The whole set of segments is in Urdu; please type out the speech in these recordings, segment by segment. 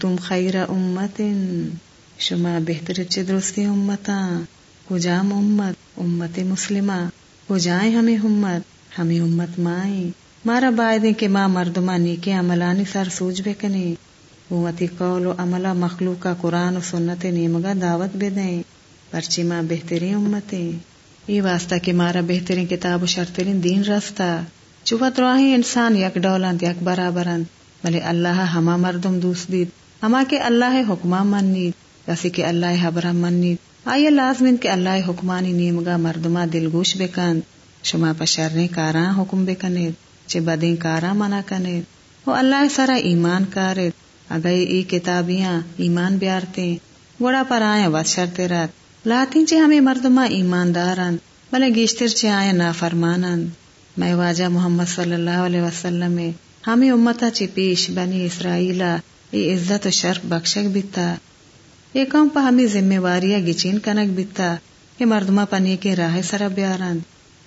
تم خیر امت شما بہتر چ درستی امتا کجام امت امت مسلمہ، کجائیں ہمیں امت ہمیں امت مائیں۔ مارا بائدیں کہ ماں مردما نیکے عملانی سر سوج بے کنے۔ امتی قول و عملہ مخلوق کا قرآن و سنت نیمگا دعوت بے دیں۔ پرچی ماں بہترین امتیں یہ واسطہ کہ مارا بہترین کتاب و شرطرین دین رستا چوبت رواہی انسان یک ڈولند، یک برابرند۔ بلے اللہ ہما مردم دوست دید ہما کے اللہ حکمہ منید ویسے کہ اللہ حبرہ منید۔ آئیے لازمین کہ اللہ حکمانی نیمگا مردما دلگوش بکند۔ شما پشرنے کاراں حکم بکنید، چے بدیں کاراں منع کنید۔ وہ اللہ سرا ایمان کارد اگر ای کتابیاں ایمان بیارتے گوڑا پر آئے وط شرتے رات۔ لاتی چے ہمیں مردما ایماندارن بلے گیشتر چے آئے نا فرمانن میں واجہ محمد صلی اللہ علیہ وسلم میں ہمیں امتا چی پیش، بنی اسرائیلا ای عزت و شرف بخشک بیتا۔ یہ قوم پا ہمیں ذمہ واریا گچین کنک بیتا کہ مردما پنی کے راہ سر بیارن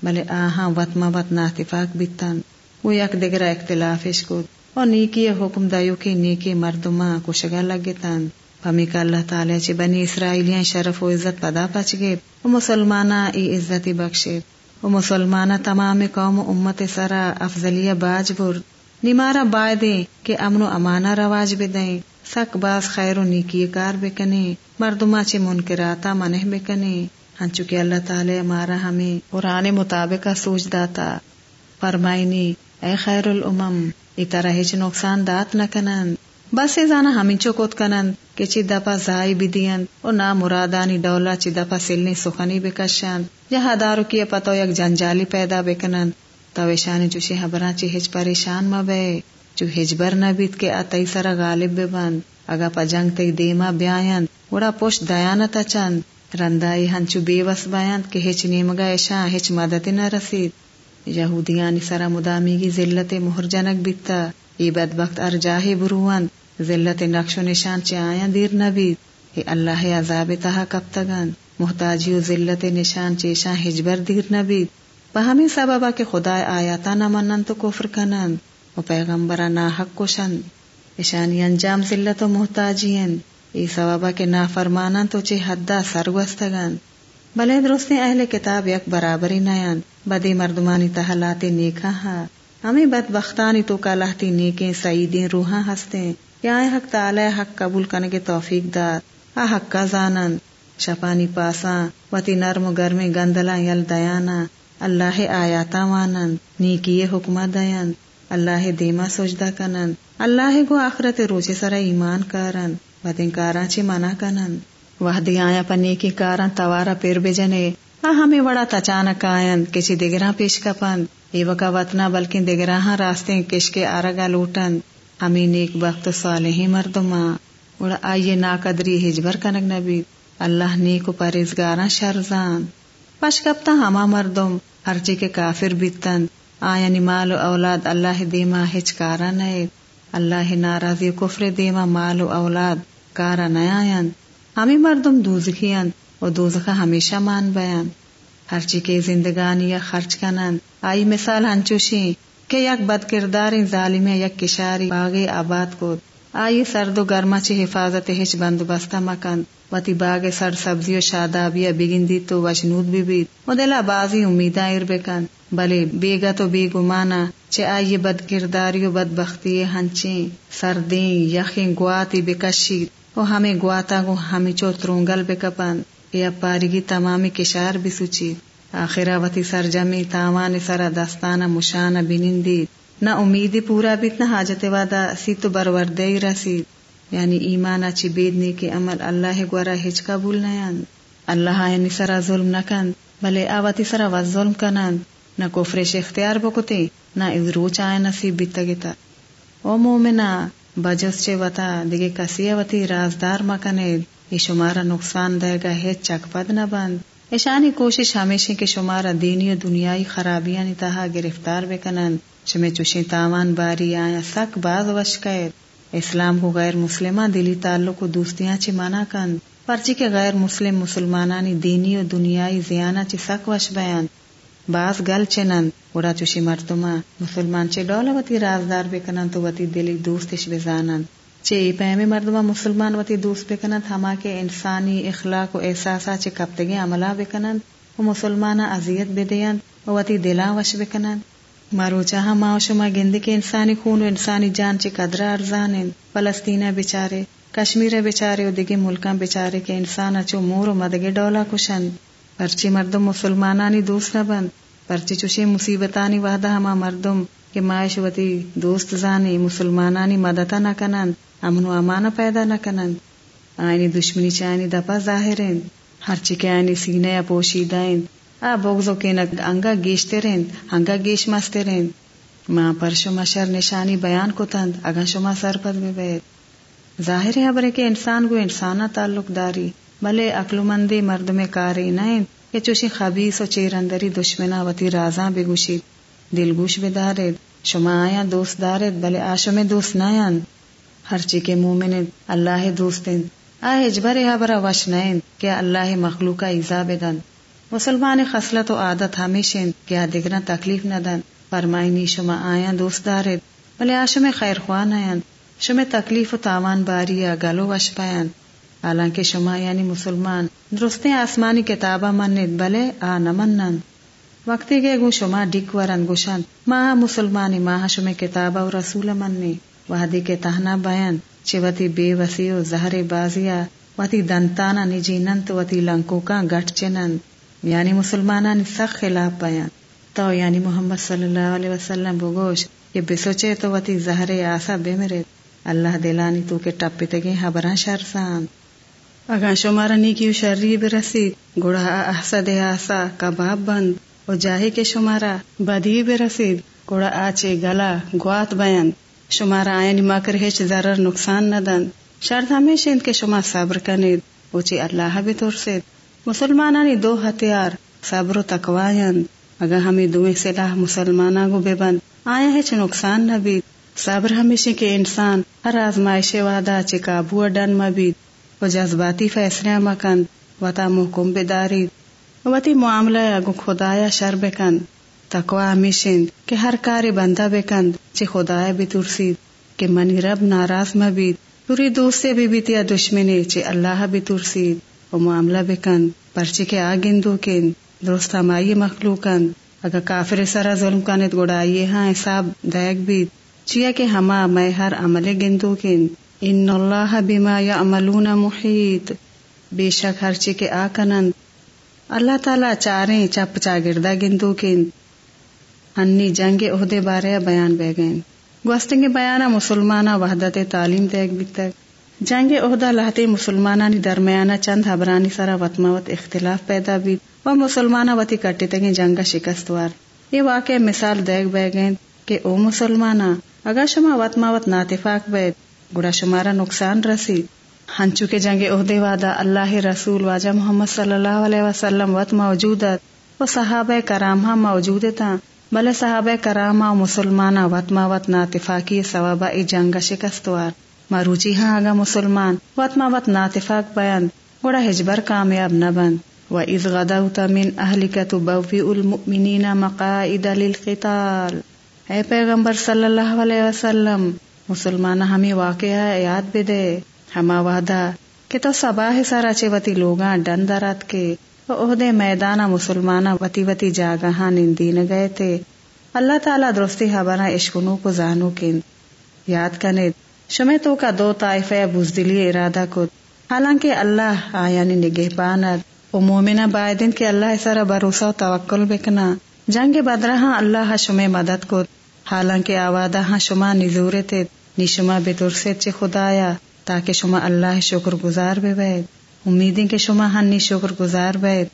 بلے آہاں وط وط ناتفاق بیتن وہ یک دگرہ اختلافش کو اور نیکی حکم دایو کے نیکی مردما کو شگا لگے تن پمی کا اللہ تعالی چی بنی اسرائیلیاں شرف و عزت پدا پچ گئے۔ وہ مسلمانہ ای عزتی بخشے۔ وہ مسلمانہ تمام قوم و امت سرا افضلیہ باج بر۔ نمارا بائدے کہ امن و امانہ رواج بدیں سک باز خیر و نیکی کار بکنے مردما چی منکراتا منہ بکنے ہن چکے اللہ تعالی ہمارا ہمیں قرآن مطابق سوچ داتا۔ فرمائنی اے خیر الامم ای ہچ نقصان دات نہ کنند۔ بس زانا ہمیں چوکوت کنند کہ چی دپا زائی بھی دیند او نا مرادانی ڈولا چی دپا سلنی سخنی بکشند جہاں دارو کی پتو یک جنجالی پیدا بکنند تو ایشانی چوشی حبران چی ہچ پریشان مبے چو ہجبر نبیت کے اتائی سرا غالب ببند اگا پا جنگ تی دیما بیایند، وڑا پوش دیانتا چند، رندائی ہنچو بیوس بیاند کہ ہچ نیمگا ایشان ہچ مدد نہ رسید۔ یہودیانی سرا مدامی کی ذلت مہر جنک بیتا، ای بدبخت ارجاہ بروان ذلت نقش و نشان چی آیا دیر نبید ای اللہ عذاب تہا کب تگن محتاجی و ذلت نشان چیشان ہجبر دیر نبید بہمی سببا کہ خدا آیاتا نہ منن تو کفر کنن و پیغمبرا حق کشن اشانی انجام ذلت و محتاجین. ای سببا کہ نافرمانن تو چی حدہ سرگوستگن بلے درست اہل کتاب یک برابری نیان. بدی مردمانی تحلاتے نیکا ہا. ہمیں بد بختانی تو کا لہتی نیکیں سعیدیں روحاں ہستے یا حق تعالی حق قبول کرنے کے توفیق دار. آ حق کا زانن شپانی پاساں. وتی نرم گرم گندلا یل دیانا اللہ آیاتا وانن نیکی حکمہ دین اللہ دیما سجدہ کنن اللہ کو آخرت روچے سرا ایمان کارن بدین کاراں چی منع کنن وہ آیا پنی کی کارا توارا پیر بجنے، آ ہمیں بڑا تچانک آئند کسی دگرا پیش کپند۔ ای وکا وطنا بلکہ دگرا ہاں راستے کش کے آرگا لوٹن ہمیں نیک بخت صالحی مردما اڑا آئیے نا قدری ہجبر کنک نبی۔ اللہ نیک پریزگارا شرزان پش کپتا ہما مردم۔ ہرچی کے کافر بیتن آیا یعنی مال و اولاد، اللہ دیما ہچ کارا نئے اللہ ناراضی کفر دیما مال و اولاد، کارا نیاین ہمیں مردم دوزخیان و دوزخا ہمیشہ مان بیان۔ ہرچی کے زندگانی یا خرچ کنند آئی مثال ہنچوشی کہ یک بد کردار ظالم یک کشاری باغ آباد کو آئی سرد و گرما چی حفاظت ہچ بندوبستہ مکند وتی باغ سر سبزی و شادابیا بگندی تو وشنود بھی بیت و دلا بازی امیداں ار بکن بلے بیگا تو بے گمانا۔ چے آئی بد کرداری و بد بختی ہنچیں۔ سردیں، یخیں گواتی بکشید او ہمیں گواتا گو ہمیں چو ترونگل بے کپن یا پارگی تمامی کشار بھی سوچی آخرا وتی سرجمی تاوان سرا دستانا مشانا بنندی نہ امیدی پورا بیت نہ حاجت وادا سی تو بروردے رسید یعنی ایمان اچھی بیدنی کے عمل اللہ گورا ہچ قبول نیان اللہ یعنی سرا ظلم نہ کن، بلے آواتی سرا و ظلم کنند نہ کفرش اختیار بکتے نہ ادروچ آئے نصیب بیتا گتا او مومنا بجس چے وتا دیگه کسی وتی رازدار مکنے یہ شمارا نقصان دے گا ہے چک پد نہ بند۔ ایشانی کوشش ہمیشہ کے شمارا دینی و دنیای خرابیاں نتہا گرفتار بکنن۔ چمے چوشی تاوان باری آیا سک باز وشکیت اسلام کو غیر مسلمہ دلی تعلق و دوستیاں چی مانا کند۔ پرچی کے غیر مسلم مسلمانانی دینی و دنیای زیانہ چی سک وش بیان۔ باز گل چنند وڑا چوشی مردما مسلمان چے ڈولا وتی رازدار بکنن تو وتی دلی دوستش بزانند چے پیمے مردما مسلمان وتی دوست بکنند ہما کے انسانی اخلاق و احساسا چے کپتگی عملہ بکنند و مسلمانا اذیت بدیند و وتی دلا وش بکنند مارو چاہا ما شما گند کے انسانی خون و انسانی جان چے قدرہ ارزان فلسطینہ بچارے کشمیر بچارے و دگی ملکاں بچارے کے انسان اچو مور و مدگے ڈولا کشند۔ پرچی مردم مسلمانانی دوست نہ بند۔ پرچی چوشی مصیبتانی وحدہ ہما مردم کہ معاشوتی دوست زانی مسلمانانی مدتا نہ کنند۔ امن و امان پیدا نہ کنند۔ آئینی دشمنی چائنی دپا ظاہرین ہر چکے آئینی سینے یا پوشیدائن آ بغزو کے نگ انگا گیشتے رہند انگا گیش مستے رہند ماں پر شما شر نشانی بیان کو تند اگا شما سرپد میں بیت ظاہر ہے کے انسان کو انسانا تعلق داری بلے عقل مندی مرد میں کاری نائن کہ چوشی خبیص و چیر اندری دشمنا وتی رازاں بگوشی دل گوش بدارید شما آیا دوست دارید بلے آشو میں دوست نایان ہر چی کے مومن اللہ دوست آئے اجبر یا برا وش نائن کیا اللہ مخلوقہ ایزا بدن مسلمان خصلت و عادت ہمیشہ کیا دگنا تکلیف نہ دن۔ فرمائنی، شما آیا دوست دارید۔ بلے آشو میں خیر خوان آیان شما تکلیف و تاوان باری گلو وش پایان حالانکہ شما یعنی مسلمان درست آسمانی کتابہ منید، بلے آ نمنن وقتی گے گو شما ڈک ورن گوشن ماہ مسلمانی ماہ شما کتابہ و رسول منی۔ وحدی کے تہنا بیان۔ چوتی بے وسیع زہر بازیا۔ وتی دنتانا نجی ننت، وتی لنکو کا گٹ چنند یعنی مسلمانانی سخ خلاف بیان. تو یعنی محمد صلی اللہ علیہ وسلم بگوش یہ بسوچے تو وتی زہر آسا بے میرے اللہ دلانی تو کے ٹپی تگی حبران شرسان اگا شمارا نیکی شرری برسید گڑا احسد آسا کباب بند۔ و جاہی کے شمارا بدی برسید گڑا آچے گلا گوات بیند شمارا آئین مکر ہچ ضرر نقصان نہ دن۔ شرط ہمیشہ ان کے شما صبر کنید اوچی اللہ بھی ترسید۔ مسلمانانی دو ہتھیار، صبر و تقوائند اگر ہمیں دویں سلاح مسلمانہ گو بے بند آیا ہچ نقصان نہ بید۔ صبر ہمیشہ کے انسان ہر آزمائش وعدہ چکا بو ڈن مبید۔ و جذباتی فیصلے مکن و تا محکم بداری وتی معاملہ اگو خدایا شر بکن تقوا ہمیشند کہ ہر کار بندہ بکند چی خدایا بھی ترسید کہ منی رب ناراض مبید۔ پوری دوست سے بھی بیتیا دشمنی چی اللہ بھی ترسید۔ و معاملہ بکند پرچی کے آگندو کن درست ہمائی مخلوقند اگر کافر سرا ظلم کانت گڑائیے ہاں حساب دیکھ بھی چیا کہ ہما میں ہر عمل گندو کن ان اللہ بما یعملون محیط۔ بے شک ہر چی کے آکنند اللہ تعالی چاریں چپ چا گردہ گندو کن ہنی جنگ عہدے بارے بیان بہ گئیں گوستنگ بیانہ مسلمانہ وحدت تعلیم دیکھ بھی تک۔ جنگ عہدہ لہتے مسلمانہ درمیانہ چند حبرانی سرا وطموت اختلاف پیدا بھی و مسلمانہ وتی کٹی تگیں جنگ شکستوار۔ یہ واقع مثال دیکھ بہ گئیں کہ او مسلمانہ، اگر شما وطموت ناتفاق بیت گڑا شمارا نقصان رسی۔ ہنچو کے جنگ عہدے وعدہ اللہ رسول واجہ محمد صلی اللہ علیہ وسلم وط موجود وہ صحابہ کرامہ ہاں موجود تھا۔ بلے صحابہ کرامہ ہاں مسلمانہ وطما وط ناتفاقی ثوابہ ای جنگ شکستوار۔ مروچی ہاں آگا مسلمان وطما وط ناتفاق بیان، گڑا ہجبر کامیاب نہ بند و از غدوت من اہلکت بوی المؤمنین مقائد للقتال۔ اے پیغمبر صلی اللہ علیہ وسلم مسلمان ہمیں واقعہ یاد بھی دے ہما وعدہ کہ تو سباہ سارا وتی لوگاں ڈن درات کے عہدے میدانا مسلمانہ وتی وتی جاگہاں نندین گئے تھے اللہ تعالیٰ درستی حبرہ عشقنو کو زانو کن۔ یاد کنے شمع تو کا دو طائفہ بزدلی ارادہ کو حالانکہ اللہ آیانی نگہ پاند و مومنہ بائدن کے اللہ سارا بھروسہ و توکل بکنا جنگ بدرہاں اللہ شمع مدد کو حالانکہ آوادہ ہاں شما نزورے تھے نی شما بے ترسیت چے خدایا تاکہ شما اللہ شکر گزار بے بید امیدیں کہ شما ہن ہاں نی شکر گزار بید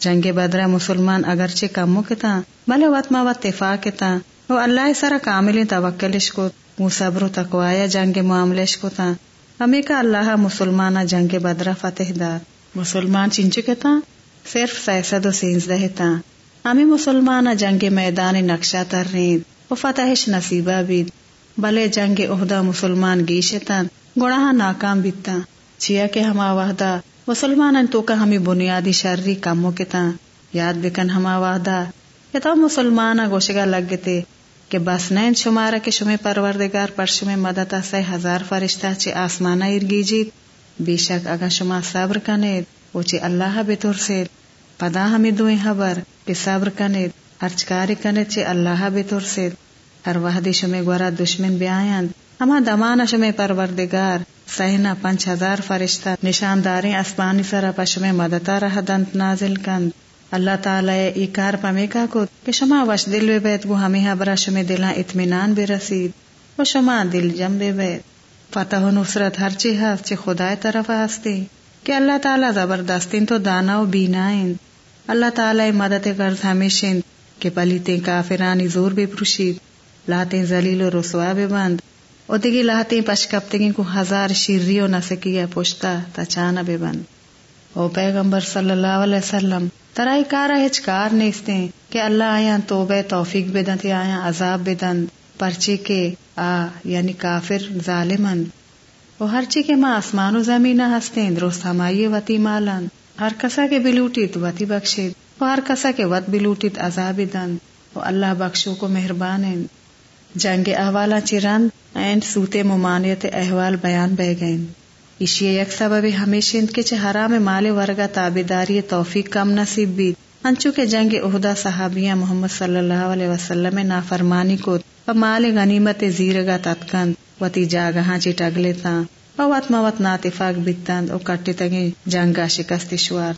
جنگ بدرہ مسلمان اگرچہ کمو کتا، بلے وط ما وط تفاق کتا۔ وہ اللہ سارا کامل توکلش کو مو صبر و تقوایا جنگ معاملش کو تا ہمیں کا اللہ مسلمانہ جنگ بدرہ فتح دا۔ مسلمان چنچ کتا صرف سیسد و سینز دہتا ہمیں مسلمانہ جنگ میدان نقشہ تر رہی و فتحش نصیبہ بید بلے جنگ عہدہ مسلمان گیشتن گڑا ناکام بیتا چیا کہ ہما وحدہ مسلمان تو کا ہمیں بنیادی شرری کاموں کے تا یاد بکن ہما وحدہ یا تو مسلمان گوشگا لگ گتے کہ بس نین شمارا کے شمے پروردگار پر شمے مدتا سے ہزار فرشتہ چے آسمانا ارگی جیت۔ بے شک اگا شما صبر کنید، او چے اللہ بطور سے پدا ہمیں دوئیں خبر کہ صبر کنید ہرچکاری کنید چے اللہ بطور سے ہر وحدی شمے گورا دشمن بیائند ہما دمانا شمے پروردگار سہنا پنچ ہزار فرشتہ، نشانداریں اسپانی سرا پشمے مدتا رہ دنت نازل کند۔ اللہ تعالی ای کار کا کو کہ شما وش دل بے بیت، گو ہمیں برا شمے دلاں اطمینان بے رسید۔ و شما دل جم بے بیت۔ فتح و نصرت ہر چی ہست چی خدای طرف ہستی۔ کہ اللہ تعالی زبردستین تو دانا و بینائن اللہ تعالی مدد غرض ہمیشن کہ پلیتے کافرانی زور بے پرشید۔ لاتے زلیل و رسوا بے بند۔ او دگی لاتے پشکپتگی کو ہزار شیریو نسکیا پوشتا تا چانا بے بند۔ او پیغمبر صلی اللہ علیہ وسلم ترائی کارا ہچ کار نیستے کہ اللہ آیا توبہ توفیق بدن تھی آیا عذاب بدن پرچی کے آ یعنی کافر، ظالمن۔ وہ ہر چی کے ماں آسمان و زمین ہستے درست ہمائی وتی مالن۔ ہر کسا کے بلوٹیت وتی بخشید۔ وہ ہر کسا کے وط بلوٹیت عذاب دن وہ اللہ بخشو کو مہربان جنگ احوالا چرند اینڈ سوتے ممانیت احوال بیان بہ گئیں اشی یک سبب ہمیشہ کے حرام مال ورگا تابیداری توفیق کم نصیب بھی۔ انچو کے جنگ عہدہ صحابیہ محمد صلی اللہ علیہ وسلم نافرمانی کو مال غنیمت زیرگا تتکند وتی جاگہاں چی ٹگلے تا وط موت ناتفاق بیتند او کٹی تگی جنگا شکست شوار۔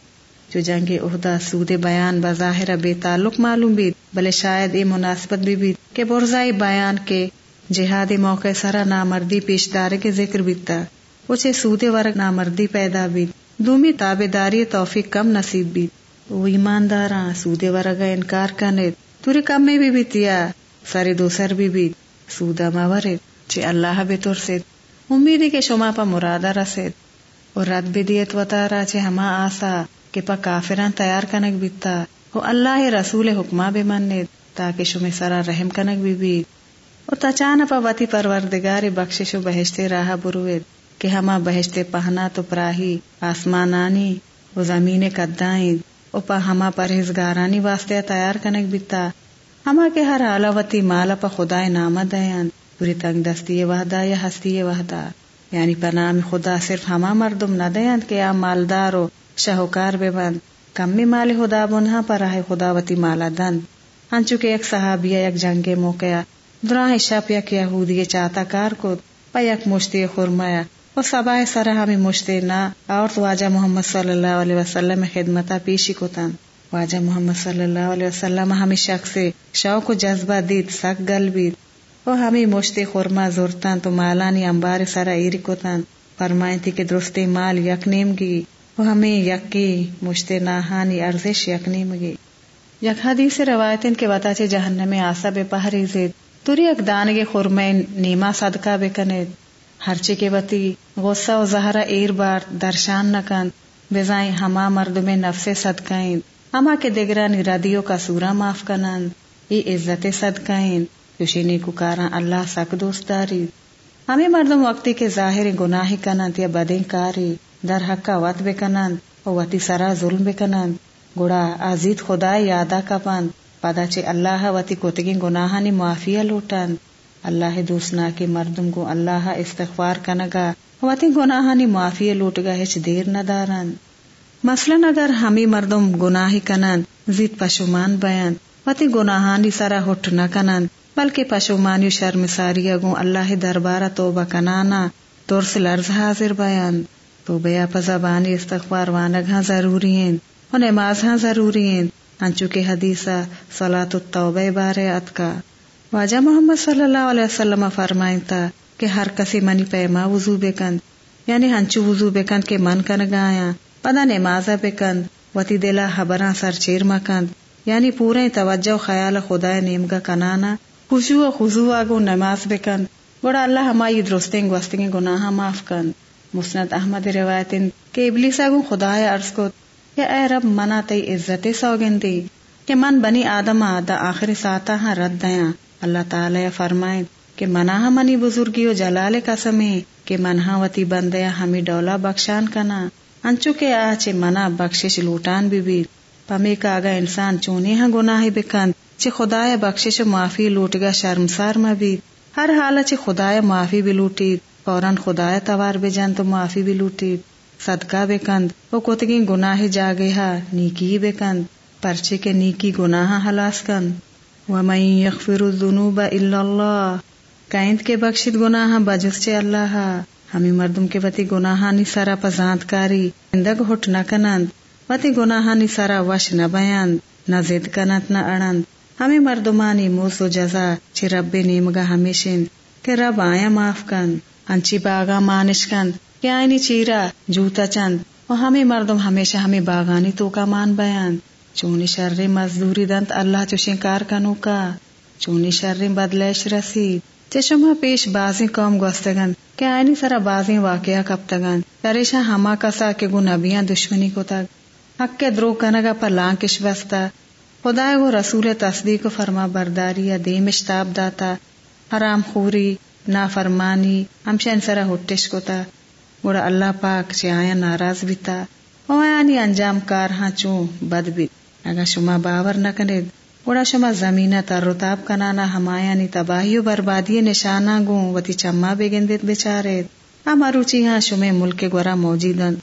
جو جنگ عہدہ سود بیان بظاہر بے تعلق معلوم بھی، بلے شاید یہ مناسبت بھی بھی کہ برزائی بیان کے جہادی موقع سرا نامردی پیشدار کے ذکر بیتا۔ اسے سود ورگ نامردی پیدا بھی، دومی تابے داری توفیق کم نصیب بھی۔ وہ ایماندار سود ورگ انکار کرنے توری کم میں بھی بیتیا، سارے دوسر بھی بھی سودا مور چی اللہ بے تور سے امید کے شما پا مرادہ رسید۔ اور رد بھی دیت و تارا چے ہما آسا کہ پا کافران تیار کنک بیتا۔ وہ اللہ رسول حکمہ بے مننے تاکہ شما سرا رحم کنک بھی بھی اور تچانا پا وتی پروردگار بخشش و بہشتے راہ بروید۔ کہ ہما بہشتے پہنا تو پراہی آسمانانی وہ زمین کدائیں۔ او پا ہما پرہزگارانی واسطے تیار کنک بیتا۔ ہما کے ہر علاوتی مالا پا خدای نامہ دیان۔ پوری تنگ دستی وحدا یا ہستی وحدا یعنی پا نام خدا صرف ہما مردم نہ دیان کہ آ مالدار و شہوکار بے بند کمی مال خدا بنہا پر رہے خدا وتی مالا دن۔ ہنچو کے ایک صحابیہ یک جنگ موقع۔ دراہ شپ یک یہودی چاہتا کار کو پا یک مشتی خرمایا وہ سبا سر ہمیں مشتے نہ اور تو واجہ محمد صلی اللہ علیہ وسلم خدمتا پیشی کو تن۔ واجہ محمد صلی اللہ علیہ وسلم ہمیں شخص سے شوق و جذبہ دیت سک گل بیت وہ ہمیں مشتے خورما زورتن تو مالانی امبار سرا ایری کو تن۔ فرمائیں تھی کہ درستی مال یک نیم گی۔ وہ ہمیں یکی مشتے ناہانی ارزش یک نیم گی۔ یک حدیث روایتن کے بتا چے جہنم آسا بے پہری زید۔ توری اک دانگے خورمے نیما صدقہ بے کنید۔ ہرچے کے وتی غصہ و زہرا ایر بار درشان نکند بزائیں ہما مرد میں نفس صدقائیں۔ ہما کے دگرانی ردیوں کا سورا معاف کنند۔ ای عزت صدقائیں۔ یوشینی کو کارا اللہ سک دوست ہمیں مردم وقتی کے ظاہر گناہ کنند یا بدیں کاری۔ در حق کا وط بے کنند و وتی سرا ظلم بے کنند۔ گڑا آزید خدا یادا کا پند پدا چے اللہ وتی کوتگی گناہانی معافیہ لوٹند۔ اللہ دوسنا کے مردم کو اللہ استغفار کنگا وتی گناہانی معافی لوٹ گا ہچ دیر نہ دارن۔ مثلاً اگر ہمی مردم گناہی کنن، زید پشومان بیان۔ وتی گناہانی سرا ہٹ نہ کنن، بلکہ پشومانی شرم ساری اگو اللہ دربارہ توبہ کنانا۔ طور سے لرز حاضر بیان۔ تو بیا پزبانی استغفار وانگاں ضروری ہیں۔ اور نماز ہاں ضروری ہیں۔ انچو کے حدیثہ صلاة التوبہ بارے اتکا واجہ محمد صلی اللہ علیہ وسلم فرمائیں تا کہ ہر کسی منی پیما وضو بے کند یعنی ہنچو وضو بے کند کے من کن گایا پدا نمازہ بے کند، وتی دلا حبراں سر چیر مکند یعنی پورے توجہ خیال خدا نیمگا کنانا، خوشو و خضو آگو نماز بے کند۔ گوڑا اللہ ہمائی درستنگ وستنگ گناہ معاف کند۔ مسند احمد روایتن کہ ابلیس آگو خدا عرض کو یا اے رب منا تی عزت سوگن دی کہ من بنی آدم آدھا آخری ساتا ہاں رد دیاں اللہ تعالی فرمائے کہ مناہ منی بزرگی و جلال قسمیں کہ منہا وتی بندیا ہمیں ڈولا بخشان کنا۔ انچو کے آچے منا بخشش لوٹان بھی بھی۔ پمی کا آگا انسان چونے ہاں گناہ بکند چی خدای بخشش معافی لوٹ گا شرمسار بھی۔ ہر حال چی خدای معافی بھی لوٹی فوراً خدای توار بے جان تو معافی بھی لوٹی صدقہ بے کند وہ کوتگی گناہ جا گیا نیکی بے کند پرچے کے نیکی گناہ ہلاس کند۔ ومن یغفر الذنوب الا اللہ کائند کے بخشت گناہ بجس چے اللہ ہمیں مردم کے وتی گناہانی سارا پزانت کاری اندگ ہٹ نہ کنند وتی گناہانی سارا وش نہ بیاند، نہ زد کنت نہ اڑند۔ ہمیں مردمانی موز و جزا چھ رب نیمگا ہمیشن، کہ رب آیا معاف کند انچی باغا مانش کند کہ آئینی چیرا جوتا چند۔ و ہمیں مردم ہمیشہ ہمیں باغانی تو کا مان بیان چونی شر مزدوری دنت اللہ چوشیں کار کنو کا۔ چونی شر بدلش رسید۔ چشما پیش بازی قوم گوستگن کہ آئینی سرا بازی واقعہ کب تگن تریشا ہما کسا کے گو نبیاں دشمنی کو تک حق کے درو کنگا پر لانکش بستا خدا گو رسول تصدیق فرما برداری یا دیم اشتاب داتا۔ حرام خوری نا فرمانی ہمشن سرا ہٹش کو تا۔ گوڑا اللہ پاک چی آیا ناراض بیتا۔ ویانی انجام کار ہاں چون بد بیت۔ اگا شما باور نہ گوڑا شما زمین تر رتاب کنانا ہمایانی تباہی و بربادی نشانہ گوں، وتی چما بے گندت اما روچی ہاں شما ملک گورا موجودن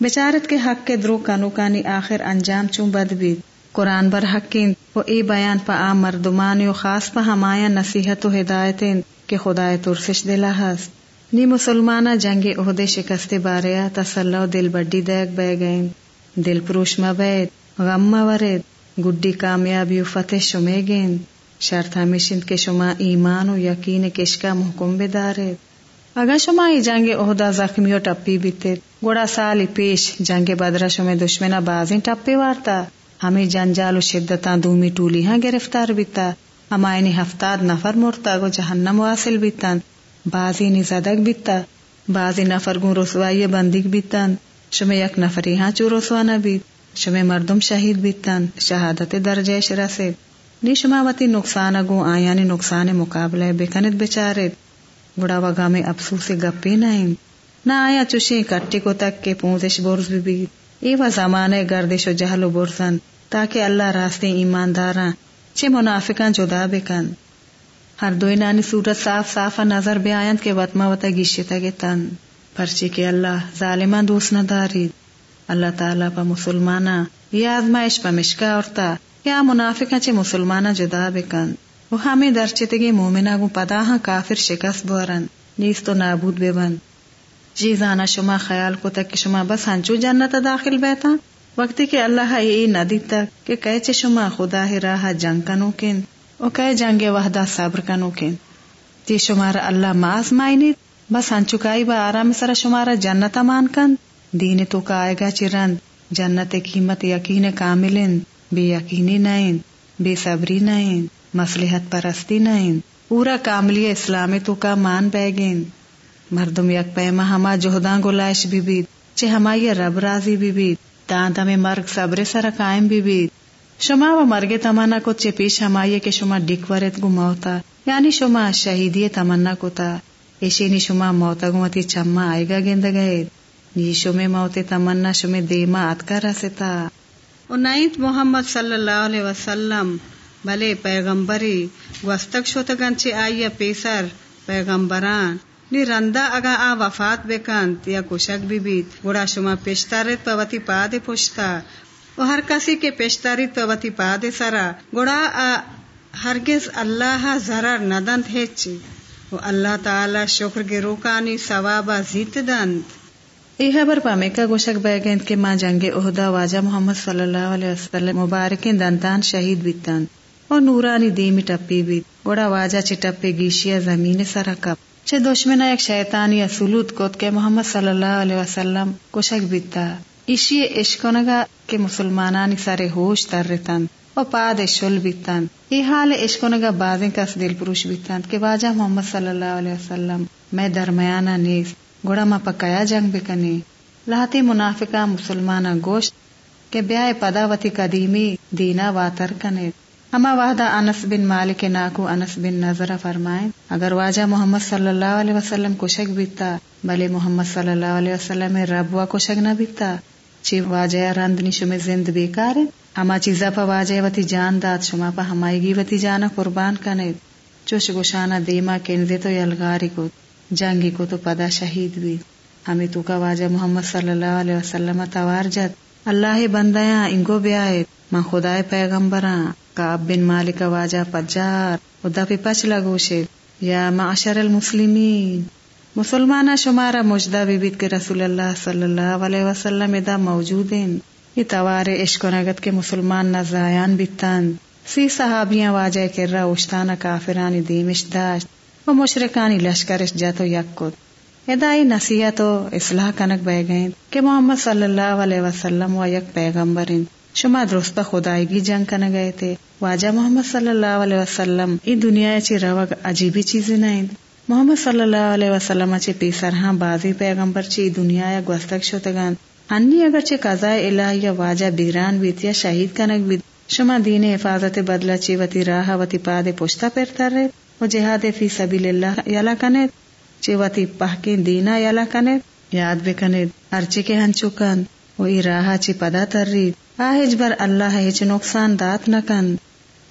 بچارت کے حق کے درو کنو کانی آخر انجام چون بد بیت قرآن بر حقین و ای بیان پا آ مردمانی و خاص پا ہمایا نصیحت و ہدایتیں کہ خدا ترسش دلا ہست۔ نی مسلمانا جنگ عہدے شکست باریا تسلو دل بڈی دیکھ بے گئیں دل پروش مبید غم مورد گڈی کامیابی و فتح شمے گین شرط ہمیشند کے شما ایمان و یقین کشکا محکم بدارے۔ اگر شما ای جنگ عہدہ زخمی و ٹپی بیتے گوڑا سالی پیش، جنگ بدرہ شما دشمنہ بازیں ٹپی وارتا۔ ہمیں جنجال و شدتاں دومی ٹولی ہاں گرفتار بیتا۔ ہمائنی ہفتاد نفر مرتا گو جہنم واصل بیتن بازی نی زدک بیتا۔ بازی نفر گو رسوائی بندگ بیتن شما یک نفر یہاں چو رسوانا بیت۔ شمع مردم شہید بیتن، شہادت درجہ رسے نی شماوتی نقصان اگو آیانی نقصان مقابلہ بکنت بچارت گڑا وگا میں افسوس گپی نہیں نہ آیا چوشی کٹی کو تک کے پونزش برز بھی بیت ای و زمانے گردش و جہل و برزن۔ تاکہ اللہ راستے ایمانداراں۔ چھ منافقان جدا بکن۔ ہر دوئی نانی صورت صاف صاف نظر بے آیند کے وطمہ وطا گیشتا گے تن پرچی کے اللہ ظالمان دوست نہ دارید۔ اللہ تعالیٰ پا مسلمانا. یہ آزمائش پا مشکا اورتا کیا منافقہ چے مسلمانا جدا بکن. وہ ہمیں درچتگی مومنہ گو پدا ہاں کافر شکست بورن نیست تو نابود بے بند جی زانا شما خیال کو تک کہ شما بس ہنچو جنت داخل بیتا. وقتی کہ اللہ یہ ندی تک کہ کہے شما خدا ہی راہ جنگ کنو کن. او کہے جنگ وحدہ صبر کنو کن. تی شمارا اللہ ماز مائنی بس ہنچکائی با آرام سر شمارا جنت مان کن. دین تو کا آئے گا چرند جنت قیمت یقین کامل بے یقینی نائن بے صبری نائن مسلحت پرستی نائن پورا کاملی اسلامی تو کا مان بہ گین مردم یک پیما ہما جہداں گلائش بھی بید۔ چھ ہما یہ رب راضی بھی بید۔ تان تمہیں مرگ صبر سر قائم بھی بید۔ شما و مرگ تمنا کو چھ پیش ہما یہ کہ شما ڈک ورت گو موتا۔ یعنی شما شہیدی تمنا کو تا ایشینی شما موتا گمتی چما آئے گا گند گئے یہ شمع موت تمنا شمع دیما اتکر رستا انائت محمد صلی اللہ علیہ وسلم بلے پیغمبری گوستک شوتگن چی آئی پیسر پیغمبران نی رندا اگا آ وفات بکند یا کشک بھی بیت گوڑا شما پیشتارت پوتی پاد پشتا و ہر کسی کے پیشتاری پوتی پاد سرا گوڑا ہرگز اللہ ضرر ندند ہیچی و اللہ تعالی شکر گروکانی ثوابا زیت دند ای خبر پامے کا گوشک بیگند کے ماں جنگ عہدہ واجہ محمد صلی اللہ علیہ وسلم مبارک دنتان شہید بیتان اور نورانی دیمی ٹپی بیت۔ گوڑا واجہ چی ٹپی گیشیا زمین سرکب چھ دشمنا ایک شیطانی سلوت کوت کے محمد صلی اللہ علیہ وسلم گوشک بیتا۔ ایشی عشقنگا کے مسلمانانی سارے ہوش تر رتن اور پاد شل بیتن ای حال عشقنگا بازیں کس دل پروش بیتن کہ واجہ محمد صلی اللہ علیہ وسلم میں درمیانہ نیست۔ گوڑا ما پکایا جنگ بکنی لاتی منافقہ مسلمانہ گوشت کہ بیائے پدا وتی قدیمی دینا واتر کنے اما وحدہ انس بن مالک ناکو انس بن نظر فرمائیں اگر واجہ محمد صلی اللہ علیہ وسلم کشک بیتا بلے محمد صلی اللہ علیہ وسلم رب و کشک نہ بیتا چی واجہ رند نشو زند بیکار ہما چیزا پا واجہ وتی جان داد شما پا ہمائی گی وتی جانا قربان کنے چوش گوشانا دیما کنزے تو یلغاری کو جنگی کو تو پدا شہید بھی ہمیں تو کا واجہ محمد صلی اللہ علیہ وسلم توار جت اللہ بندیاں انگو بیائے۔ من خدای پیغمبراں۔ کا بن مالک واجہ پجار۔ خدا پی پچ لگوشے یا معشر المسلمین۔ مسلمانہ شمارا مجدہ بھی بیت کے رسول اللہ صلی اللہ علیہ وسلم ادا موجود ہیں۔ یہ توار عشق و نگت کے مسلمان نزایان بیتان سی صحابیاں واجہ کر رہا اشتانا کافرانی دیمش داشت و مشرکانی لشکرش جاتو یک کت۔ ادائی نصیحت و اصلاح کنک بے گئیں کہ محمد صلی اللہ علیہ وسلم و یک پیغمبر شما درست خدائی جنگ کرنے گئے تھے واجہ محمد صلی اللہ علیہ وسلم ای دنیا چی روگ عجیبی چیزیں نہیں محمد صلی اللہ علیہ وسلم چی پیسر ہاں بازی پیغمبر چی دنیا یا گوستک شتگان ہنی اگر چی قضاء الہ یا واجہ بیران بیت یا شہید کنک بیت۔ شما دین حفاظت بدلا چی وتی راہ وتی پاد پشتا پھرتا رہے۔ و جہاد فی سبیل اللہ یلا کنے چی وتی دینا یلا کنے یاد بکنے، ارچی کے ہن چکن. و ای راہ چی پدا تر رید آہج بر اللہ ہچ نقصان دات نکن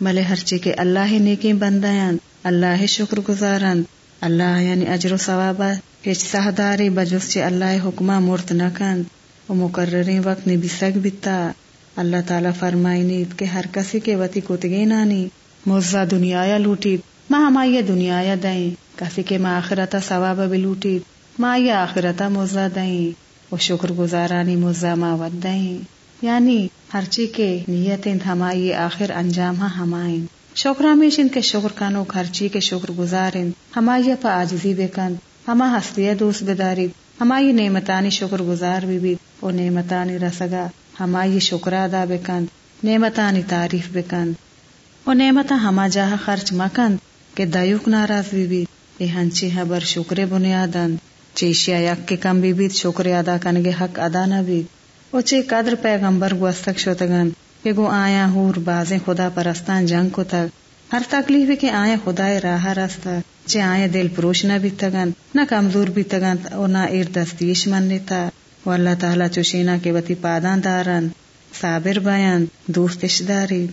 بلے ہر چی کے اللہ نیکی بندیاں. اللہ شکر گزارن. اللہ یعنی اجر و ثواب ہچ سہداری بجوس چی اللہ حکمہ مرت نکن و مقرری وقت نبی سگ بیتا. اللہ تعالی فرمائی نیت کہ ہر کسی کے وتی کتگی نانی موزہ دنیا یا لوٹی ماں ہمائی دنیا یا دائیں کسی کے ماں آخرتا ثواب بھی لوٹی ماں یا آخرتا موزہ دائیں و شکر گزارانی موزہ ماں ود دائیں یعنی ہر چی کے نیت ہمائی آخر انجام ہاں ہمائیں۔ شکر ہمیشن کے شکر کانو ہر چی کے شکر گزارن ہمائی پا آجزی بے کن، ہما ہستی دوست بداری۔ ہمائی نعمتانی شکر گزار بھی بھی او نعمتانی رسگا، ہمائی شکر ادا بے کن، نعمتانی تعریف بے کن۔ او نعمتا ہما جاہ خرچ مکن کہ دیوک ناراض بھی بھی اے ہنچی حبر شکر بنیادن چیشیا یک کے کم بھی بیت شکر ادا کنگے حق ادا نہ بیت اوچے قدر پیغمبر گو استک شوتگن کہ گو آیا ہور بازیں خدا پرستان جنگ کو تک ہر تکلیف کے آیا خدا راہ رستا چے آیا دل پروش نہ بھی تگن نہ کمزور بھی تگن اور نہ ایر دستیش من لیتا و اللہ تعالی چوشینا کے وتی پادان دارن صابر بیان، دوستش داری۔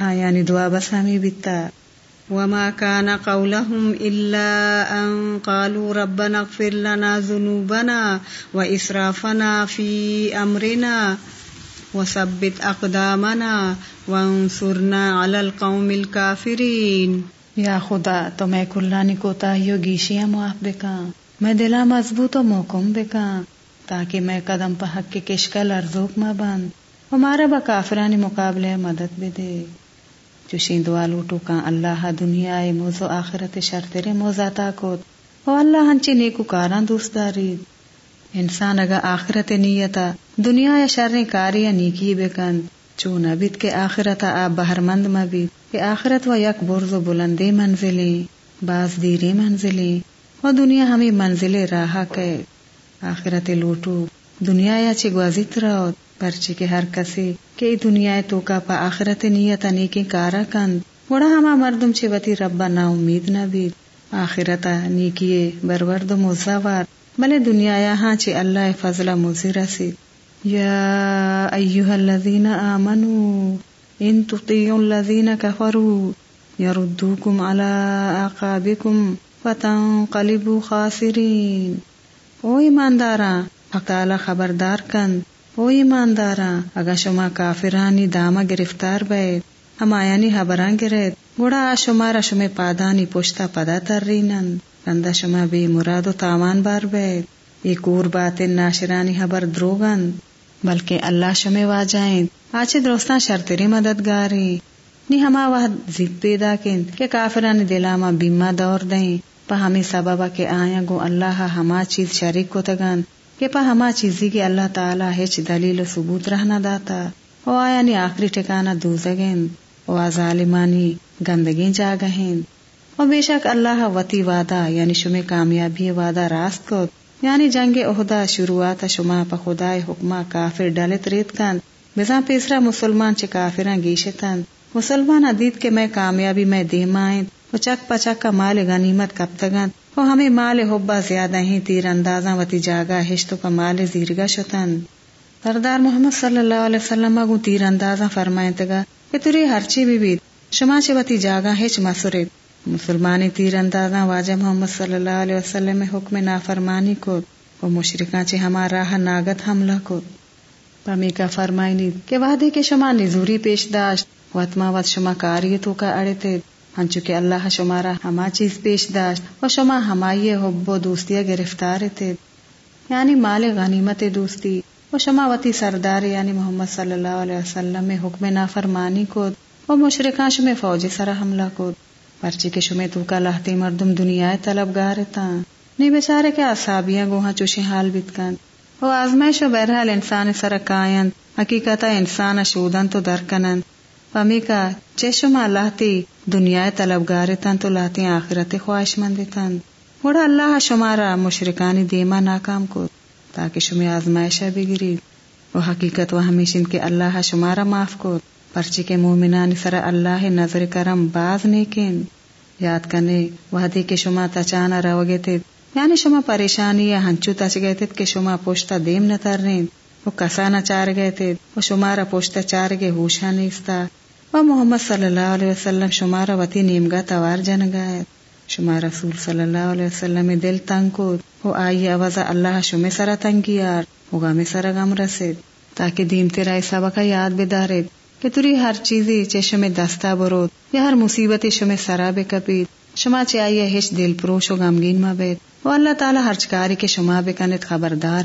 ہاں یعنی دعا بس ہمیں بیتا۔ وما كان قولهم إلا أن قالوا ربنا اغفر لنا ذنوبنا وإسرافنا في أمرنا وثبت أقدامنا وانصرنا على القوم الكافرين. یا خدا، تو میں کلانی کو تاہیو گیشیاں معاف بکا میں دلا مضبوط و محکم بکا تاکہ میں قدم پہ حق کے کشکل ارزوک ما بند ہمارا با کافرانی مقابلے مدد بھی دے جو دعا لوٹو کا۔ اللہ دنیا موزو آخرت شرطرے موزاتا کوت او اللہ، ہنچی نیکو کاران دوست داری انسان اگا آخرت نیتا، دنیا یا شر کاری یا نیکی بکند چون ابید کے آخرت آپ بہر مند مبید کہ آخرت و یک برز و بلندی منزلیں باز دیری منزلیں۔ و دنیا ہمیں منزل راہ کے آخرت لوٹو۔ دنیا یا چی گوازیت پرچی کے ہر کسی کہ دنیا تو کا پا آخرت نیت نیکی کارا کند۔ بڑا ہما مردم چی وتی ربا نا امید نہ بید۔ آخرتا نیکی برورد موزاوار بلے دنیا ہاں چی اللہ فضل موزی رسید۔ یا ایوہ الذین آمنو ان تطیعوا الذین کفروا یردوکم علی اعقابکم فتنقلبوا خاسرین۔ او ایماندارا، حق تعالی خبردار کند۔ او ایماندارا، اگا شما کافرانی داما گرفتار بید ہم آیانی حبران گرید، گوڑا آ شمارا شما پادانی پشتا پدا تر رینن بندہ شما بے مراد و تاوان بار بید ایک اور بات ناشرانی حبر دروگن، بلکہ اللہ شما واجائیں، آچے درستان شرطری مددگاری۔ نی ہما وحد زید پیدا کن کہ کافرانی دلاما بیمہ دور دیں، پا ہمیں سببا کے آیا گو اللہ ہما چیز شریک کو تگن۔ کہ پا ہما چیزی کی اللہ تعالی ہچ دلیل و ثبوت رہنا داتا۔ او آیا نی آخری ٹھکانا دوزگین۔ او ظالمانی گندگین جاگہین۔ او بے شک اللہ وتی وعدہ یعنی شمی کامیابی وعدہ راست کو۔ یعنی جنگ عہدہ شروعات شما پا خدای حکمہ کافر ڈالت ریت کن۔ بزا پیسرا مسلمان چے کافران گیشتن مسلمان ادید کے میں کامیابی میں دیمائیں و چک پچک کا مال غنیمت کب تگن وہ ہمیں مال حبا زیادہ ہی تیر اندازہ وتی جاگا ہشتو کا مال زیرگا شتن۔ سردار محمد صلی اللہ علیہ وسلم اگو تیر اندازہ فرمائیں تگا کہ تری ہرچی بھی بیت شما چوتی جاگا ہچ مسرت مسلمانی تیر اندازہ واجہ محمد صلی اللہ علیہ وسلم میں حکم نافرمانی کو وہ مشرقہ چے ہما راہ ناگت حملہ کو پمی کا فرمائی نید کہ وحدی کے شما نزوری پیش داشت وطما وط شما کاریتو کا اڑے ہنچو کہ اللہ شمارا ہما چیز پیش داشت و شما ہمائی حب و دوستیا گرفتار تھے یعنی مال غنیمت دوستی، و شما وتی سردار یعنی محمد صلی اللہ علیہ وسلم میں حکم نافرمانی کو و مشرقاں شمیں فوج سرا حملہ کو پرچی کے شمیں تو کا لہتی مردم دنیا طلب گارتا نی بیچارے کے اصابیاں گوہاں چوشی حال بیتکن۔ و آزمائش و بہرحال انسان سر کائن، حقیقتا انسان شودن تو درکنن۔ پمی کا چشما لاہتی دنیا طلبگار تن تو لاہتی آخرت خواہش مند تن۔ گوڑا اللہ شمارا مشرکانی دیما ناکام کو تاکہ شمی آزمائشہ بگری وہ حقیقت و ہمیشن کے اللہ شمارا معاف کو۔ پرچی کے مومنانی سر اللہ نظر کرم باز نیکن یاد کرنے وحدی کے شما تچانا رو گے تھے۔ یعنی شما پریشانی یا ہنچو تچ گئے تھے کہ شما پوشتا دیم نہ تر وہ کسا نہ چار گئے تھے۔ وہ شمارا پوشتا چار گے ہوشا نیستا۔ و محمد صلی اللہ علیہ وسلم شمارا وتی نیمگا توار جن گائے رسول صلی اللہ علیہ وسلم دل تنگ کو، وہ آئی آوازا اللہ شمع سرا تنگیار ہوگا میں سرا غم رسید۔ تاکہ دین تیرا سبق یاد بدارے کہ تری ہر چیزی چشم دستا برود، یا ہر مصیبت شمع سرا بے کپید۔ شما چاہیے ہش دل پروش و غمگین مبید وہ اللہ تعالی ہر چکاری کے شما بے کنت خبردار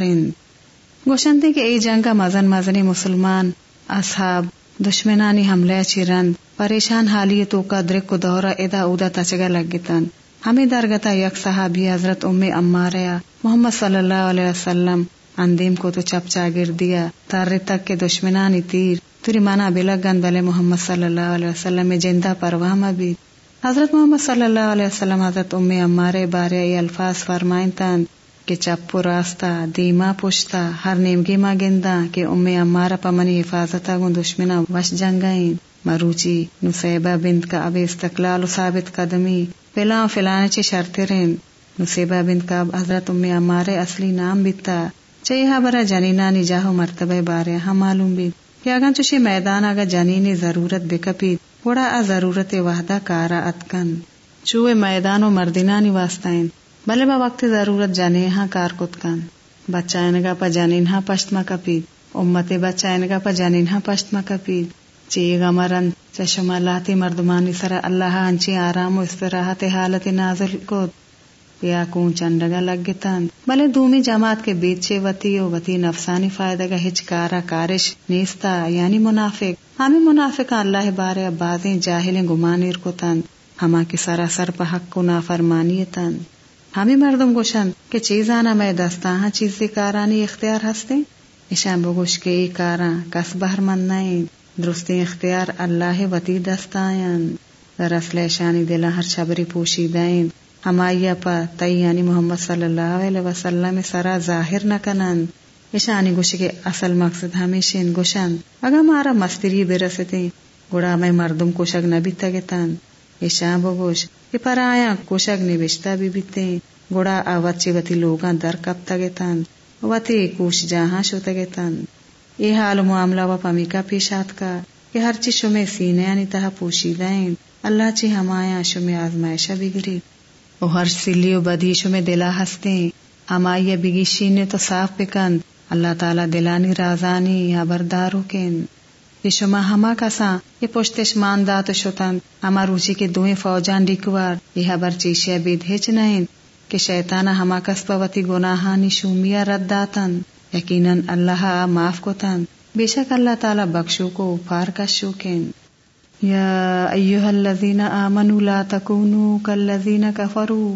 گوشنتے کہ ای جنگا مزن مزنی مسلمان، اصحاب دشمنانی حملے چیرند پریشان حالی تو کا درک کو دورا ادا ادا تچگا لگتن۔ ہمیں درگتا یک صحابی حضرت ام اماریا محمد صلی اللہ علیہ وسلم اندیم کو تو چپ چا گر دیا۔ تار تک کے دشمنانی تیر تری مانا بلگن بلے محمد صلی اللہ علیہ وسلم میں جندہ پروام بھی۔ حضرت محمد صلی اللہ علیہ وسلم حضرت ام امارے بارے الفاظ فرمائن تن۔ کہ چپو راستہ، دیما پوشتا، ہر نیمگی ما گندا، کہ امی امارا پمنی حفاظتا گن دشمنا وش جنگائیں۔ مروچی، نصیبہ بنت کا اب استقلال و ثابت قدمی۔ فلاں فلاں چی شرط رین نصیبہ بنت کا اب حضرت امی امارے اصلی نام بیتا۔ چاہیے برا جنینا نجاہ مرتبہ بارے ہم معلوم بھی۔ کہ اگر چوشی میدان اگر جنینی ضرورت بکپی بڑا ا ضرورت وحدہ کارا اتکن۔ چوئے میدان و مردینانی واسطائیں بلے با وقت ضرورت جانے ہاں کار کتکن بچائن گا پا جانین ہاں پشت ما کپید امت بچائن گا پا جانین ہاں پشت ما کپید چی گا مرن چشما لاتی مردمانی سر اللہ انچی آرام و استراحت حالت نازل کو یا کون چنڈگا لگتن بلے دومی جماعت کے بیچ چے وتی و وتی نفسانی فائدہ گا ہچ کارا کارش نیستا یعنی منافق۔ ہمیں منافق اللہ بارے بازیں جاہلیں گمانیر کو تن ہما کی سراسر پا حق کو نافرمانی تن ہمیں مردم گوشن کہ چیز آنا میں دستا ہاں چیز کارانی اختیار ہستے ایشان بگوش کے ای کاراں کس بہر من نائیں درستی اختیار اللہ وتی دستائن در اصل ایشانی ہر چبری پوشی دائن ہمائی پا تئی یعنی محمد صلی اللہ علیہ وسلم سرا ظاہر نہ کنن۔ ایشانی گوش کے اصل مقصد ہمیشہ گوشن اگر مارا مستری برستے، گڑا میں مردم کو کوشک نبی تگتن ایشان بگوش کہ پر آیا کوشک نوشتا بھی بیتے گوڑا آوچی وتی لوگاں در کب تگتن وتی کوش جہاں شو تگتن یہ حال معاملہ و پمی کا پیشات کا۔ کہ ہر چی شمع سینے یعنی تہا پوشیدائیں اللہ چی ہمایا شمع آزمائشہ بگری او ہر سلی و بدی شمع دلا ہستے ہمائی بگی شینے تو صاف بکند اللہ تعالی دلانی رازانی یا بردارو یہ شما ہما کسا یہ پوشتش ماندات شتن ہما روچی کے دوئیں فوجان ڈکوار یہ حبر چیشیا بید ہچ نہیں کہ شیطانہ ہما کسبوتی گناہانی شومیا رد داتن یقیناً اللہ معاف کو تن بے شک اللہ تعالی بخشو کو پار کا شوکین یا ایوہ الذین آمنوا لا تکونوا کالذین کفروا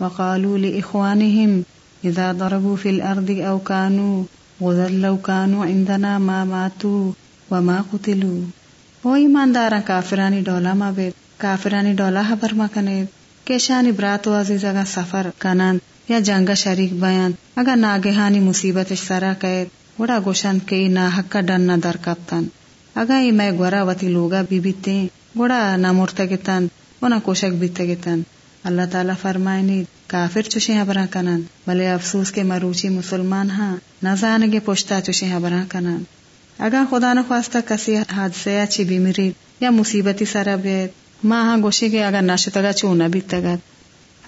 وقالوا لإخوانهم اذا ضربوا في الارض او كانوا غذر لو كانوا عندنا ما ماتوا وما قتلوا۔ وہ ایماندارا کافرانی ڈولا ما بیت کافرانی ڈولا حبر ما کنید۔ کیشانی برات و عزیز اگا سفر کنند یا جنگا شریک بیان اگا ناگہانی مصیبت سرا قید وڑا گوشن کئی نا حقا ڈن نہ در کپتن اگا ای میں گورا وتی لوگا بی بیتے گوڑا نہ مرتگتن و نہ کوشک بیتگتن اللہ تعالی فرمائنید، کافر چوشے حبراں کنن بلے افسوس کے مروچی مسلمان ہاں نہ زانگے پوشتا چوشے حبراں کنن اگا خدا نخواستہ کسی حادثے اچھی بیمری یا مصیبتی سرا بیت ماں ہاں گوشی کے اگر نشتگا چونا بھی تگت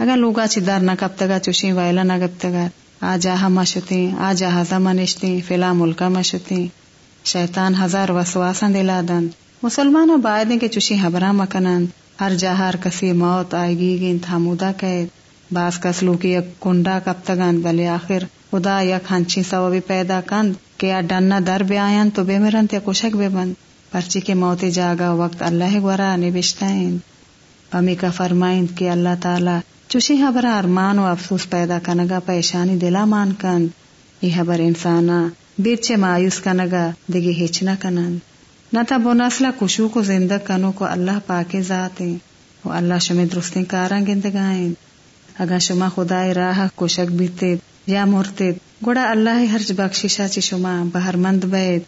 اگر لوگا چی در نہ کب تگا، چوشیں وائلا نہ گب تگت آ جہاں مشتیں آ جہاں زمانشتیں فلا ملکا مشتیں شیطان ہزار وسواساں دلا دن۔ مسلمان باعدیں کے چوشی حبراں مکنن ہر جہار کسی موت آئے گی گین تھامودا قید باس کس لوکی یک کنڈا کب تگن بلے آخر خدا یک ہنچی سوابی پیدا کند۔ کہ آ ڈننا در بے آئین تو بے مرن تے کشک بے بند۔ پرچی کے موت جاگا وقت اللہ گورا نبشتائیں۔ پمی کا فرمائند کہ اللہ تعالی چوشی حبر ارمان و افسوس پیدا کنگا پیشانی دلا مان کند یہ حبر انسانا بیرچے مایوس کنگا دگی ہچ نہ کنند نہ تا بناسلا کشو کو زندہ کنو کو اللہ پاک ذات وہ اللہ شمی درستیں کاراں گندگائیں۔ اگا شما خدا راہ کشک بیتے یا مرتے گوڑا اللہ ہرج بخششا چی شما بہر مند بیت۔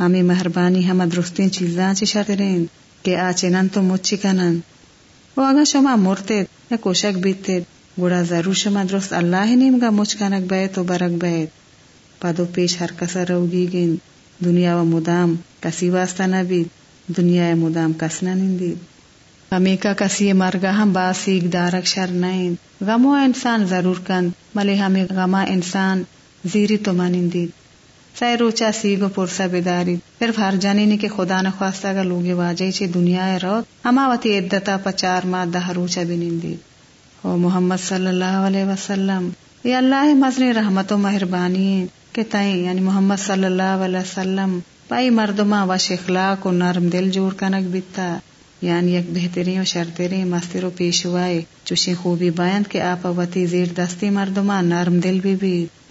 ہمیں مہربانی، ہم درستیں چیزاں چی شرطرین کہ آچے نن تو مچی کنن۔ وہ اگا شما مرتے یا کوشک بیتے گوڑا ضرور شما درست اللہ نیم گا مچ کنک بیت و برک بیت۔ پدو پیش ہر کسا روگی گین دنیا و مدام کسی واسطہ نہ بھی دنیا مدام کس نہ نندید ہمیں کا کسی مرگا ہم با سیگ دارک شر نائن غمو انسان ضرور کن، ملے ہمیں غما انسان۔ زیری تو مانندید۔ سائے روچا سیگو پرسا بیداری پھر ہر جانی نے کہ خدا نخواستہ گا لوگے واجے چے دنیا روت ہما وتی عدتا پچار ماہ دہ روچا بھی نندید او محمد صلی اللہ علیہ وسلم یہ اللہ مزنی رحمت و مہربانی کہ تائیں یعنی محمد صلی اللہ علیہ وسلم، پائی مردما و شخلاق و نرم دل جوڑ کنک بیتا۔ یعنی یک بہترین و شرطرین مستر و پیشوائے چوشی خوبی بیند کے آپ وتی زیر دستی مردما نرم دل بھی بیت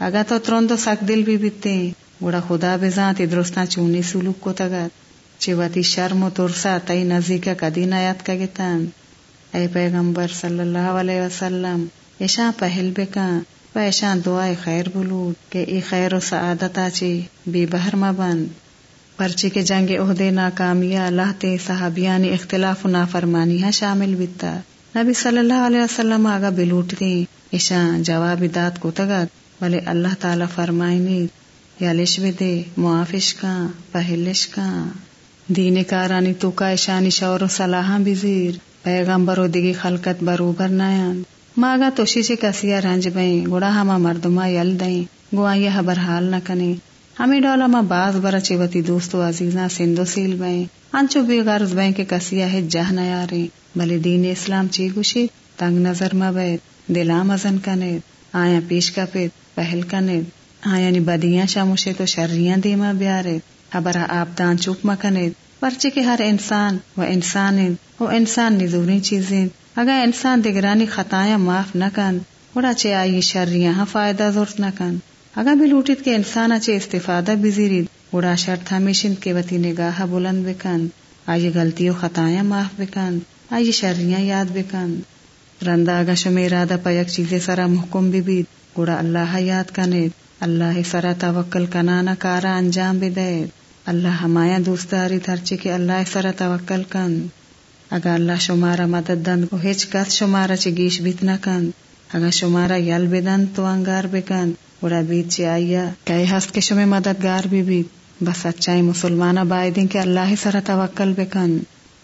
اگا تو ترندو سک دل بھی بیتے گوڑا خدا بزانت درستا چونی سلوک کو تگت چی شرم و ترسا تئی نزدیک کدی نیت کگتن اے پیغمبر صلی اللہ علیہ وسلم ایشا پہل بکن پیشان دعائے خیر بلو کہ ای خیر و سعادت آچی بی بہر مبند پرچی کے جنگ عہدے ناکامیا اللہ تے صحابیانی اختلاف و نافرمانی ہے شامل بیتا نبی صلی اللہ علیہ وسلم آگا بلوٹ گئی ایشان جواب داد کو تگت بلے اللہ تعالی فرمائنی یا لش دے، معافش کا پہلش کا دین کارانی تو کا ایشانی شور و صلاحاں بزیر پیغمبر و دگی خلقت بروبر نایاند ماگا تو شیشے کسیا رنج بئیں گوڑا ہما مردما یل دیں۔ گوا یہ حبر حال نہ کنے۔ ہمیں ڈولا ما باز برا چیوتی دوستو عزیزاں سندو سیل بئیں انچو بے غرض بئیں کے کسیا ہے جہ نیارے بلے دین اسلام چی گوشی تنگ نظر ما بیت دلام ازن کنے آیا پیش کا پیت پہل کنے آیا نی بدیاں شاموشے تو شرریاں دیما بیارے۔ حبرہ آپ دان چوک مکنے پرچے کے ہر انسان و انسان و انسان نزوری چیزیں۔ اگر انسان دگرانی خطایا معاف نہ کن بڑا چے آئی شرریاں ہاں فائدہ ضرورت نہ کن۔ اگر بھی لوٹت کے انسان اچھے استفادہ بزیرید بڑا شرط ہمیشن کے وتی نگاہ بلند بکن آئی غلطی و خطایا معاف بکن آئی شرریاں یاد بکن رندا اگا شمیرادہ پیک چیزیں سرا محکم بھی گوڑا اللہ یاد کنے اللہ سرا توکل کنانا کارا انجام بدے اللہ ہمایا دوستداری تھرچے کے اللہ سرا توکل کن اگا اللہ شمارا مدد دند کو ہچ کس شمارا چی گیش بیت نہ کند اگا شمارا یل بدن تو انگار بکند اڑا بیت چی آیا کئی ہست کے شمی مددگار بھی بیت بس اچھائی مسلمانہ بائدیں کہ اللہ سر توکل بکن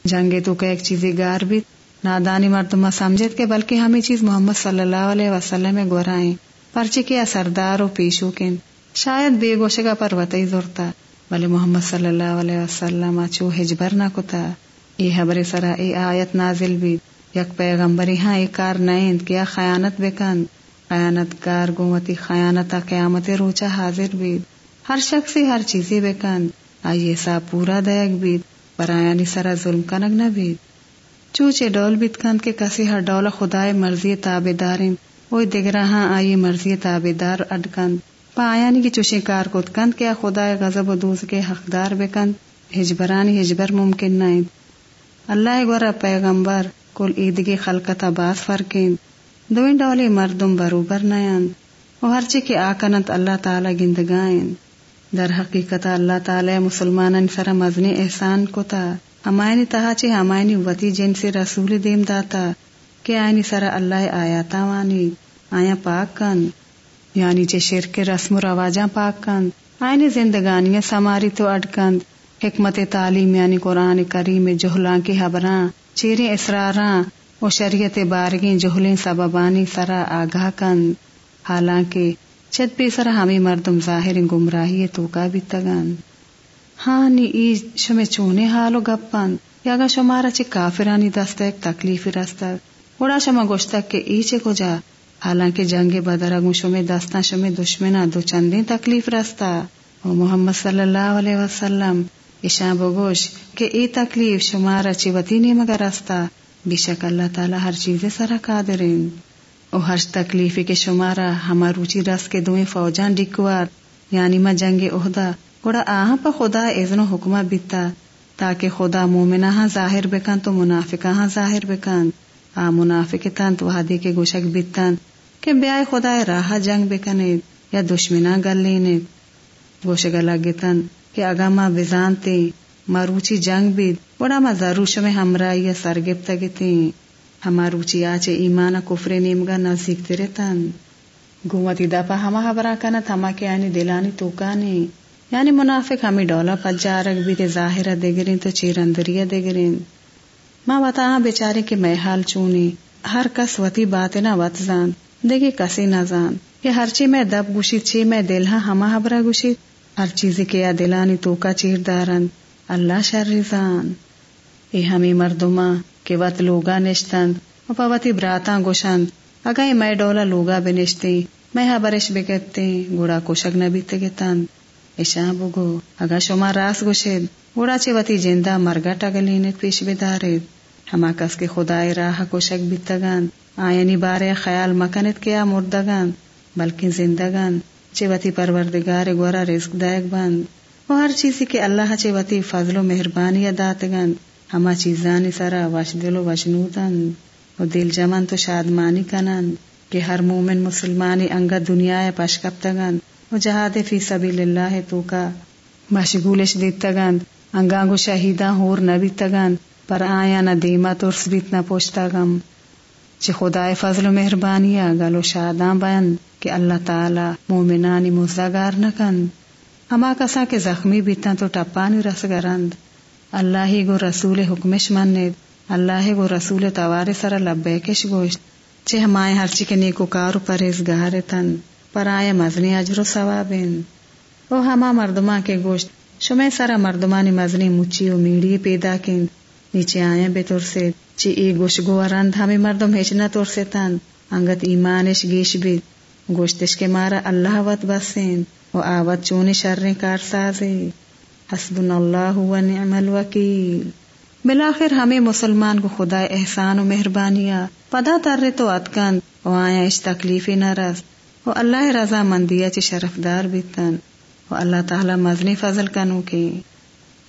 جنگے تو کہ ایک چیزی گار بیت نادانی مردمہ سمجھت کے بلکہ ہمیں چیز محمد صلی اللہ علیہ وسلم میں گورائیں پرچے کیا سردار و پیشو کن شاید بے گوشگا پر وطی زورتا بلے محمد صلی اللہ علیہ وسلم اچھو حجبر نہ کتا ای حبر سرا ای آیت نازل بھی یک پیغمبری ہاں ای کار نیند کیا خیانت بکند خیانت کار گومتی خیانتا قیامت روچا حاضر بھی ہر شخص ہر چیزی بکند آئی سا پورا دیگ بھی برایانی سرا ظلم کنگ نہ بھی چوچے ڈول بیت کند کے کسی ہر ڈول خدای مرضی تابے دارین اوی دگرا ہاں آئی مرضی تابے دار اڈکند پا کی چوشی کار کت کند کیا خدای غضب و دوز کے حقدار بکند۔ ہجبرانی ہجبر ممکن نہیں اللہ گورا پیغمبر کل عیدگی خلقتا باز فرقین دوین ڈولی مردم بروبر نیان و ہرچی کی آکنت اللہ تعالی گندگائن در حقیقت اللہ تعالی مسلمان سر مزنی احسان کو تا ہمائنی تہا چی ہمائنی وتی جن سے رسول دیم داتا۔ کہ آئینی سرا اللہ آیاتا وانی۔ آیا پاک کن؟ یعنی چے شرک رسم و رواجاں پاک کند آئینی زندگانیاں سماری تو اڈکند حکمت تعلیم یعنی قرآن کریم جہلاں کی حبراں چیریں اسراراں و شریعت بارگیں جہلیں سببانی سرا آگاہ کند حالانکہ چت پی سرا ہمیں مردم ظاہر گمراہی تو کا بھی تگن؟ ہاں نی ای شمے چونے حالو گپن، یا گا شمارا چے کافرانی دستک تکلیفی رستک اڑا شما گوشتک کہ ای چے کو جا حالانکہ جنگ بدر اگو شمے دستا شمے دشمنا دو چندیں تکلیف رستا او محمد صلی اللہ علیہ وسلم ایشاں بگوش کہ ای تکلیف شمارا چے وطی نہیں مگر رستا بے شک اللہ تعالی ہر چیز سرا قادرین۔ او ہر تکلیف کے شمارا ہما روچی رس کے دوئیں فوجان ڈکوار۔ یعنی ما جنگ عہدہ۔ گوڑا آہاں پا خدا اذن و حکمہ بیتا۔ تاکہ خدا مومنہ ہاں ظاہر بکن تو منافقہ ہاں ظاہر بکن۔ آ منافق تن تو کے گوشک بیتن۔ کہ بیائے خدا راہ جنگ بکنے یا دشمنہ گل لینے۔ گوشک لگتن کہ اگا ما بزانتے ما روچی جنگ بید گوڑا ما ضروش میں ہمرائی یا سرگبتا گتی ہما روچی آچے ایمانا کفر نیمگا نزدیک تیرے تن۔ گومتی دپا ہما حبرا کنت ہما کے آنی دلانی توکانی یعنی منافق ہمیں ڈولا پجارک بھی تے ظاہرہ دے گرین تو چیر اندریہ دے گرین ماں بتا بیچارے کے میں حال چونی ہر کس وتی بات نہ وط زان۔ دیکھے کسی نہ زان کہ ہر چی میں دب گوشی چی میں دل ہاں ہما حبرہ گوشی ہر چیز کے دلانی تو کا چیر دارن۔ اللہ شر زان اے ہمیں مردما کہ وط لوگا نشتند۔ اپا وتی براتا گوشند اگا میں ڈولا لوگا بنشتی میں حبرش بگتے گوڑا کوشک نبی تگتند ایشاں بگو اگا شما راس گوشید۔ گوڑا چے وتی جندہ مرگا ٹگلینت پیش بدارید ہما کس کے خدای راہ کوشک بیتگان آئینی بارے خیال مکنت کیا مردگان بلکہ زندگان چے پروردگار گورا رزق دائک بند وہ ہر چیزی کے اللہ چے وتی فضل و مہربانی داتگان ہما چیزانی سرا وش دل و وشنودن و دل جمن تو شادمانی کنن کہ ہر مومن مسلمانی انگا دنیا پشکپتگن و جہاد فی سبیل اللہ تو کا مشغولش دیتگند انگانگو شہیداں ہور نہ پر آیا نہ دیما ترس بیت نہ پوچھتا گم چھ خدای فضل و مہربانی گلو شاداں بند، کہ اللہ تعالی مومنانی مزدگار نہ کند ہما کسا کے زخمی بیتا تو ٹپانی رس گرند اللہ ہی گو رسول حکمش منید اللہ ہی گو رسول توار سر لبیکش گوشت۔ چھ ہمائے ہرچی کے نیکو کارو پرہیزگار تن، پر آئے مزنی اجر و ثوابین۔ او ہما مردما کے گوشت، شمع سرا مردمانی مزنی مچی و میڑی پیدا کن نیچے آئے بے تور سے چی ای گوش گو رند ہمیں مردم ہیچنا تور سے تن انگت ایمانش گیش بھی گوشتش کے مارا اللہ وط بسین و آوت چونی شرن کار سازے۔ حسبن اللہ و نعم الوکیل۔ بلاخر ہمیں مسلمان کو خدا احسان و مہربانیاں۔ پدا تر تو اتکند و آیا اس تکلیفی نہ رس و اللہ رضا مندیا چی شرفدار بیتن۔ و اللہ تعالی مزنی فضل کنو کی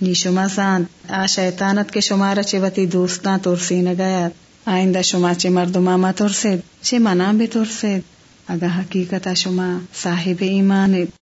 نی شما سانت آ شیطانت کے شمار چی وتی دوستاں ترسی نگیات آئندہ شما چی مردما ما ترسید چی منا بھی ترسید۔ اگا حقیقتا شما صاحب ایمانید